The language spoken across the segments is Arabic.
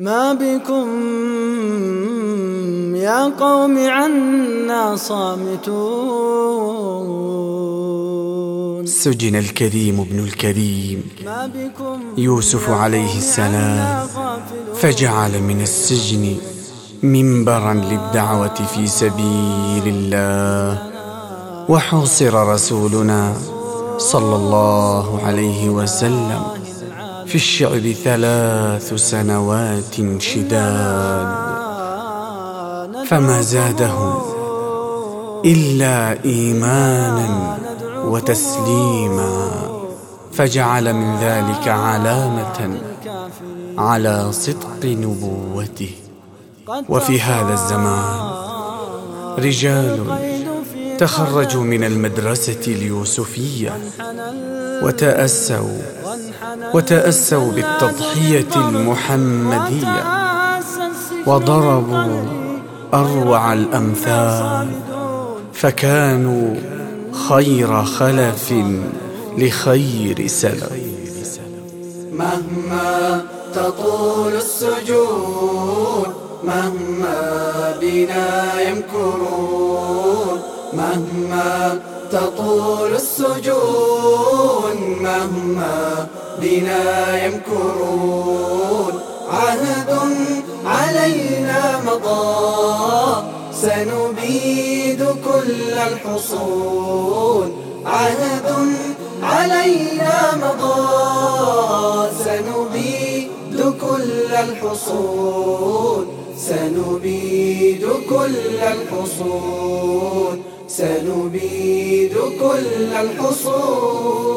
ما بكم يا قوم عنا صامتون. سجن الكريم ابن الكريم يوسف عليه السلام فجعل من السجن منبرا للدعوة في سبيل الله. وحوصر رسولنا صلى الله عليه وسلم. في الشعب ثلاث سنوات شداد فما زادهم إلا إيمانا وتسليما فجعل من ذلك علامة على صدق نبوته. وفي هذا الزمان رجال تخرجوا من المدرسة اليوسفية وتأسوا وتأسوا بالتضحية المحمدية وضربوا أروع الأمثال فكانوا خير خلف لخير سلف. مهما تطول السجون مهما بنا يمكرون مهما تطول السجون مهما بنا يمكرون. عهد علينا مضى. سنبيد كل الحصون. عهد علينا مضى. سنبيد كل الحصون. سنبيد كل الحصون. سنبيد كل الحصون.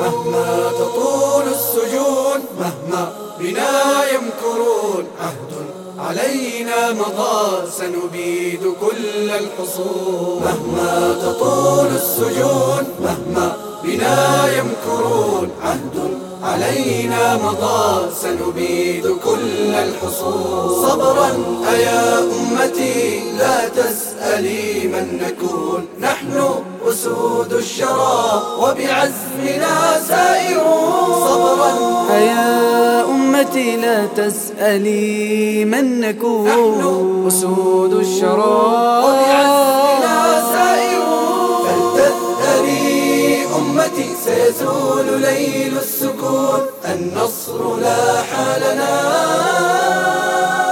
مهما تطول السجون مهما بنا يمكرون عهد علينا مضى سنبيد كل الحصون. مهما تطول السجون مهما بنا يمكرون عهد علينا مضى سنبيد كل الحصون. صبرا أيا أمتي لا تسألي من نكون. نحن أسود الشرى وبعزمنا سائرون أيا أمتي لا تسألي من نكون نحن أسود الشرى وبعزمنا سائرون فلتذهبي أمتي سيزول ليل السكون. النصر لاح لنا.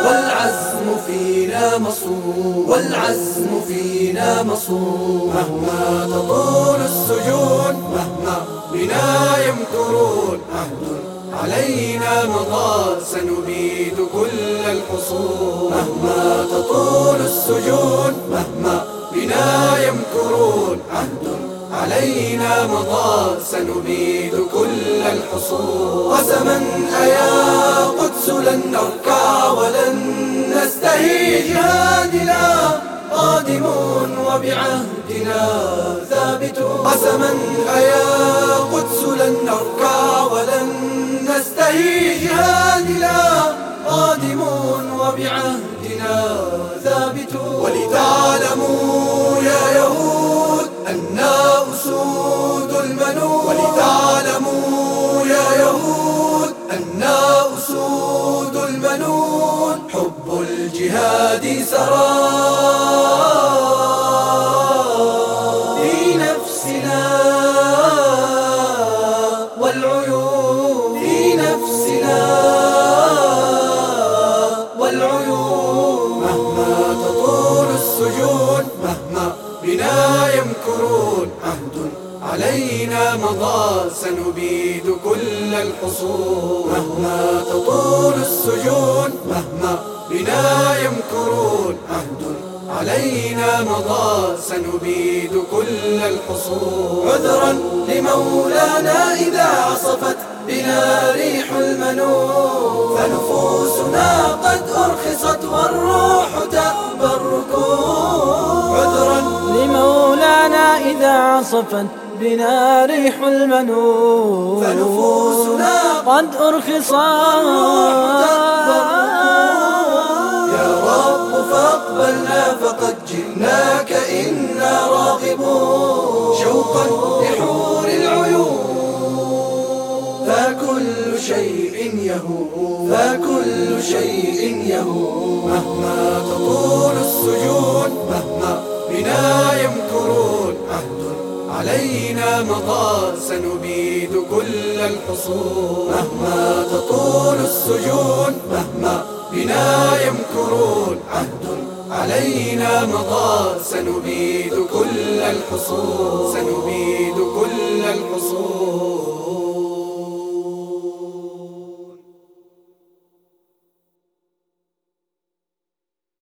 والعزم فينا مصون. والعزم فينا مصون. مهما تطول السجون مهما بنا يمكرون. عهد علينا مضى سنبيد كل الحصون. مهما تطول السجون مهما بنا يمكرون. عهد علينا مضى سنبيد كل الحصون. قسما أيا قدس لن نركع ولن نستهي جهادنا قادمون. وبعهدنا ثابتون قسما أيا قدس لن نركع ولن نستهي جهادنا قادمون وبعهدنا ثابتون ولتعلموا يا يهود سنبيد كل الحصون. مهما تطول السجون مهما بنا يمكرون. عهد علينا مضى سنبيد كل الحصون. عذرا لمولانا إذا عصفت بنا ريح المنون. فنفوسنا قد أرخصت والروح تأبى الركون عذرا لمولانا إذا عصفت بنا ريح المنون. فنفوسنا قد أرخصت. يا رب فاقبلنا فقد جئناك إنا راغبون. شوقا لحور العيون. فكل شيء يهون. فكل شيء يهون. مهما تطول السجون مهما بنا علينا مضى سنبيد كل الحصون. مهما تطول السجون مهما بنا يمكرون. عهد علينا مضى سنبيد كل الحصون. سنبيد